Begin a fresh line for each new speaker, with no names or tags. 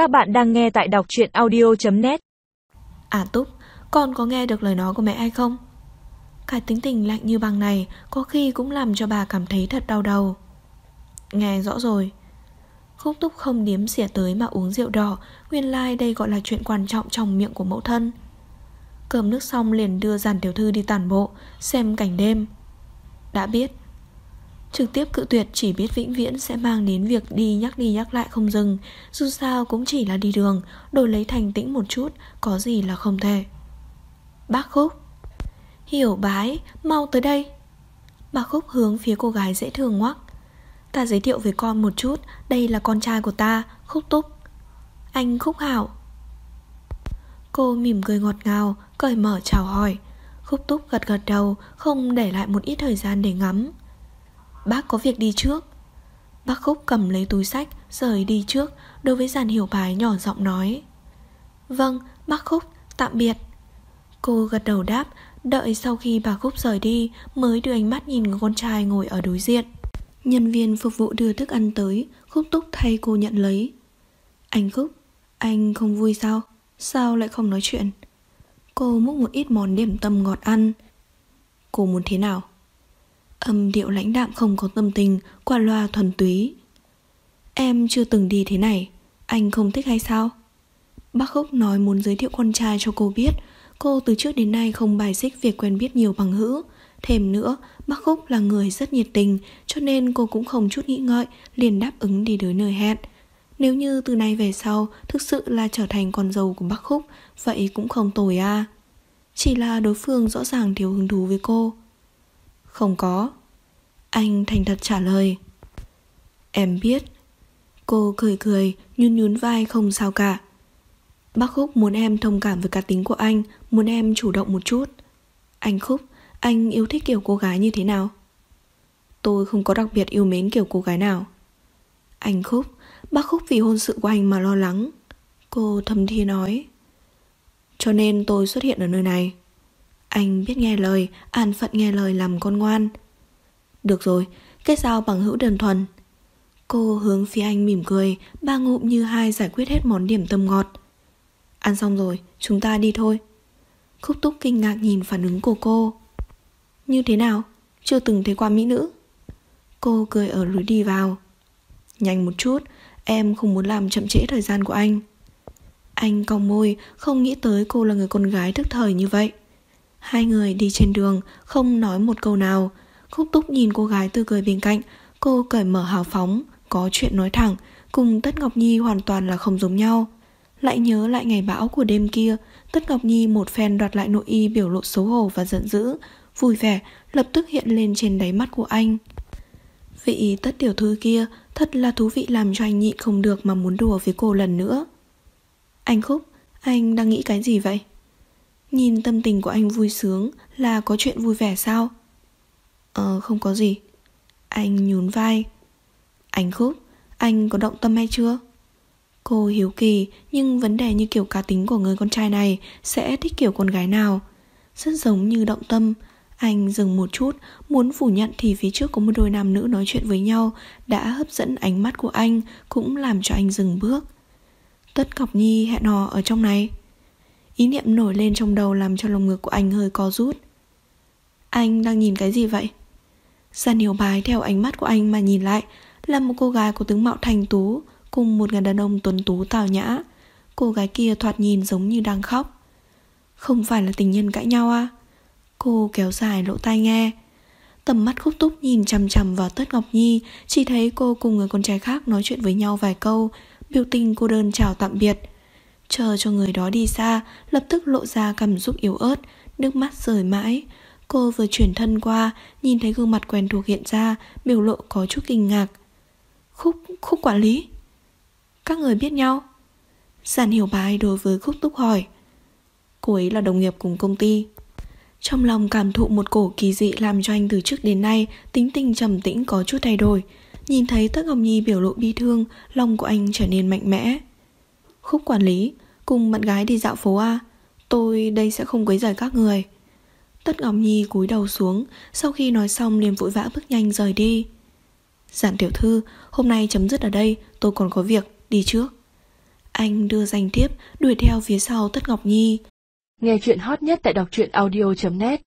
Các bạn đang nghe tại đọc truyện audio.net
À Túc, con có nghe được lời nói của mẹ hay không? Cái tính tình lạnh như băng này có khi cũng làm cho bà cảm thấy thật đau đầu. Nghe rõ rồi. Khúc Túc không điếm xỉa tới mà uống rượu đỏ, nguyên lai like đây gọi là chuyện quan trọng trong miệng của mẫu thân. Cơm nước xong liền đưa giàn tiểu thư đi tản bộ, xem cảnh đêm. Đã biết, Trực tiếp cự tuyệt chỉ biết vĩnh viễn sẽ mang đến việc đi nhắc đi nhắc lại không dừng. Dù sao cũng chỉ là đi đường Đổi lấy thành tĩnh một chút Có gì là không thể. Bác Khúc. Hiểu bái, mau tới đây. Bác Khúc hướng phía cô gái dễ thương ngoắc. Ta giới thiệu với con một chút Đây là con trai của ta, Khúc Túc. Anh Khúc Hảo. Cô mỉm cười ngọt ngào Cởi mở chào hỏi. Khúc Túc gật gật đầu Không để lại một ít thời gian để ngắm. Bác có việc đi trước. Bác Khúc cầm lấy túi sách, Rời đi trước, Đối với giàn hiểu bái nhỏ giọng nói. Vâng bác Khúc, tạm biệt. Cô gật đầu đáp, Đợi sau khi bà Khúc rời đi Mới đưa ánh mắt nhìn con trai ngồi ở đối diện. Nhân viên phục vụ đưa thức ăn tới, Khúc túc thay cô nhận lấy. Anh Khúc, Anh không vui sao? Sao lại không nói chuyện? Cô múc một ít món điểm tâm ngọt ăn. Cô muốn thế nào? Âm điệu lãnh đạm không có tâm tình Qua loa thuần túy. Em chưa từng đi thế này Anh không thích hay sao? Bác Khúc nói muốn giới thiệu con trai cho cô biết. Cô từ trước đến nay không bài xích việc quen biết nhiều bằng hữu. Thêm nữa, bác Khúc là người rất nhiệt tình Cho nên cô cũng không chút nghĩ ngợi Liền đáp ứng đi tới nơi hẹn. Nếu như từ nay về sau Thực sự là trở thành con dâu của bác Khúc Vậy cũng không tồi à. Chỉ là đối phương rõ ràng thiếu hứng thú với cô không có. Anh thành thật trả lời. Em biết. Cô cười cười, nhún nhún vai không sao cả. Bác Khúc muốn em thông cảm với cá tính của anh, Muốn em chủ động một chút. Anh Khúc, Anh yêu thích kiểu cô gái như thế nào? Tôi không có đặc biệt yêu mến kiểu cô gái nào. Anh Khúc, Bác Khúc vì hôn sự của anh mà lo lắng. Cô thầm thi nói. Cho nên tôi xuất hiện ở nơi này anh biết nghe lời, an phận nghe lời làm con ngoan. Được rồi, kết giao bằng hữu đơn thuần. Cô hướng phía anh mỉm cười, ba ngụm như hai giải quyết hết món điểm tâm ngọt. Ăn xong rồi, chúng ta đi thôi. Khúc túc kinh ngạc nhìn phản ứng của cô. Như thế nào? Chưa từng thấy qua mỹ nữ. Cô cười ở lối đi vào. Nhanh một chút, em không muốn làm chậm trễ thời gian của anh. Anh cong môi, không nghĩ tới cô là người con gái thức thời như vậy. Hai người đi trên đường, Không nói một câu nào. Khúc túc nhìn cô gái tươi cười bên cạnh, Cô cởi mở hào phóng, Có chuyện nói thẳng, Cùng Tất Ngọc Nhi hoàn toàn là không giống nhau. Lại nhớ lại ngày bão của đêm kia, Tất Ngọc Nhi một phen đoạt lại nội y Biểu lộ xấu hổ và giận dữ, Vui vẻ, lập tức hiện lên trên đáy mắt của anh. Vị tất tiểu thư kia, Thật là thú vị làm cho anh nhịn không được Mà muốn đùa với cô lần nữa. Anh Khúc, Anh đang nghĩ cái gì vậy? Nhìn tâm tình của anh vui sướng Là có chuyện vui vẻ sao? Ờ không có gì. Anh nhún vai. Anh Khúc, Anh có động tâm hay chưa? Cô hiếu kỳ, Nhưng vấn đề như kiểu cá tính của người con trai này Sẽ thích kiểu con gái nào? Rất giống như động tâm. Anh dừng một chút, Muốn phủ nhận thì phía trước có một đôi nam nữ nói chuyện với nhau Đã hấp dẫn ánh mắt của anh, Cũng làm cho anh dừng bước. Tất Cọc Nhi hẹn hò ở trong này. Ý niệm nổi lên trong đầu làm cho lồng ngực của anh hơi co rút. Anh đang nhìn cái gì vậy? Giàn hiểu bái theo ánh mắt của anh mà nhìn lại, Là một cô gái có tướng mạo thành tú, Cùng một người đàn ông tuấn tú tào nhã. Cô gái kia thoạt nhìn giống như đang khóc. Không phải là tình nhân cãi nhau à? Cô kéo dài lỗ tai nghe. Tầm mắt khúc túc nhìn chằm chằm vào Tất Ngọc Nhi, Chỉ thấy cô cùng người con trai khác nói chuyện với nhau vài câu, Biểu tình cô đơn chào tạm biệt. Chờ cho người đó đi xa Lập tức lộ ra cảm xúc yếu ớt Nước mắt rời mãi. Cô vừa chuyển thân qua Nhìn thấy gương mặt quen thuộc hiện ra Biểu lộ có chút kinh ngạc. Khúc, khúc quản lý. Các người biết nhau? Giản hiểu bài đối với khúc túc hỏi. Cô ấy là đồng nghiệp cùng công ty. Trong lòng cảm thụ một cổ kỳ dị Làm cho anh từ trước đến nay Tính tình trầm tĩnh có chút thay đổi. Nhìn thấy Tất Ngọc Nhi biểu lộ bi thương Lòng của anh trở nên mạnh mẽ. Khúc quản lý Cùng bạn gái đi dạo phố A, Tôi đây sẽ không quấy rầy các người. Tất Ngọc Nhi cúi đầu xuống, Sau khi nói xong liền vội vã bước nhanh rời đi. Giản tiểu thư, Hôm nay chấm dứt ở đây, Tôi còn có việc, Đi trước. Anh đưa danh thiếp đuổi theo phía sau Tất Ngọc Nhi.
Nghe chuyện hot nhất tại đọc truyện audio.net